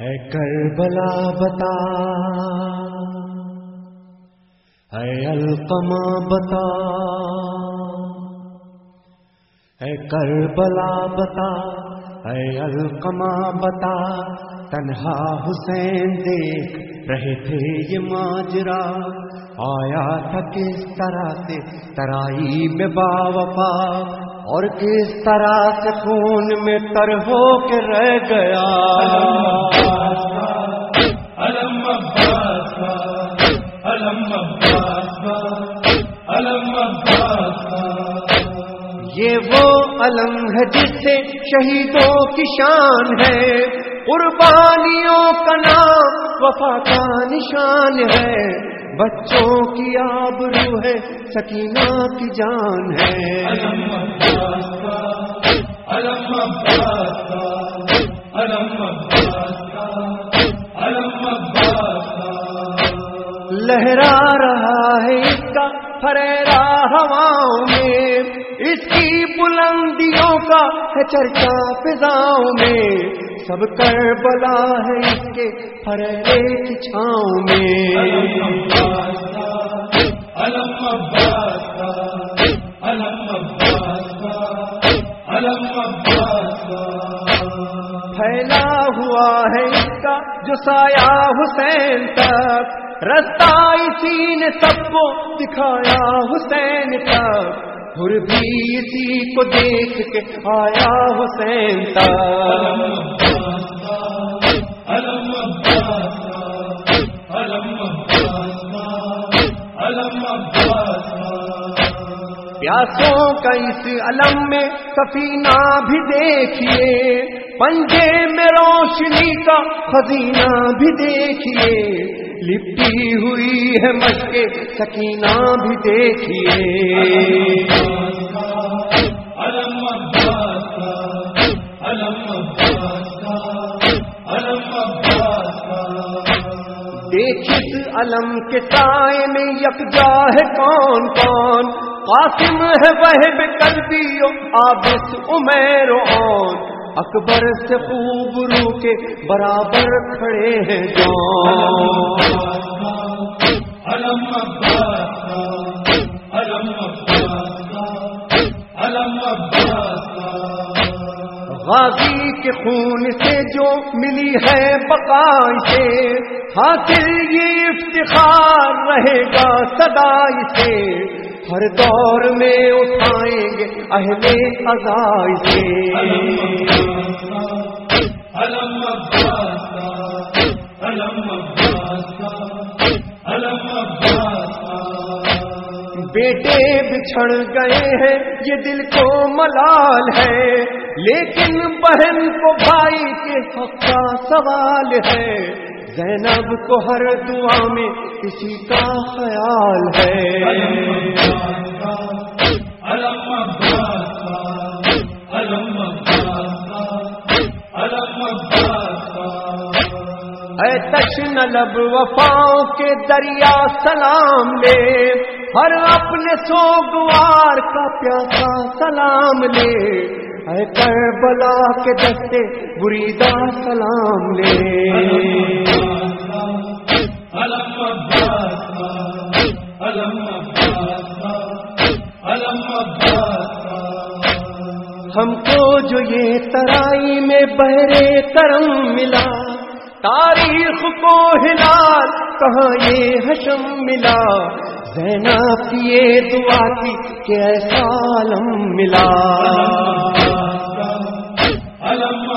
ہے کربلا بتا۔ ہے القما بتا۔ ہے کربلا بتا۔ ہے القما بتا۔ تنہا حسین دیکھ رہے تھے یہ ماجرا، آیا تھا کس طرح سے ترائی میں با وفا اور کس طرح سے خون میں تر ہو کے رہ گیا؟ علم عباس علم عباس علم عباس یہ وہ علم ہے جس سے شہیدوں کی شان ہے۔ قربانیوں کا نام وفا کا نشان ہے۔ بچوں کی آبرو ہے سکینہ کی جان ہے۔ لہرا رہا ہے اس کا فریرا ہواؤں میں۔ اس کی بلندیوں کا ہے چرچا فضاؤں میں، سب کر بلا ہے اس کے فریرے کی چھاؤں میں۔ علم عباس کا علم عباس کا علم عباس کا پھیلا ہوا ہے اس کا جو سایہ حسین تک رستہ اسی نے سب کو دکھایا حسین تک۔ پھر بھی اسی کو دیکھ کے آیا حسین تک پیاسوں کا اس علم میں سفینہ بھی دیکھیے، پنجے میں روشنی کا خزینہ بھی دیکھیے۔ لپٹی ہوئی ہے مشکے سکینہ بھی دیکھیے۔ علم عباس کا علم کے سائے میں یکجا ہے کون کون؟ قاسم ہے وہ قلبی آبس عمیر اون اکبر سے خوب رو کے برابر کھڑے ہیں غازی کے خون سے جو ملی ہے بقائی سے، حاصل یہ افتخار رہے گا سدائی سے۔ ہر دور میں اٹھائیں گے اہل ازائی سے بیٹے بچھڑ گئے ہیں، یہ دل کو ملال ہے۔ لیکن بہن کو بھائی کے حق کا سوال ہے۔ زینب کو ہر دعا میں کسی کا خیال ہے۔ اے تشن لب وفاؤں کے دریا سلام لے، ہر اپنے سوگوار کا پیاسا سلام لے۔ اے کربلا کے دستے بریدا سلام لے۔ ہم کو جو یہ ترائی میں بہرے کرم ملا تاریخ کو ہلال، کہاں یہ حشم ملا؟ زینب کی یہ دعا کی کہ ایسا عالم ملا۔ علم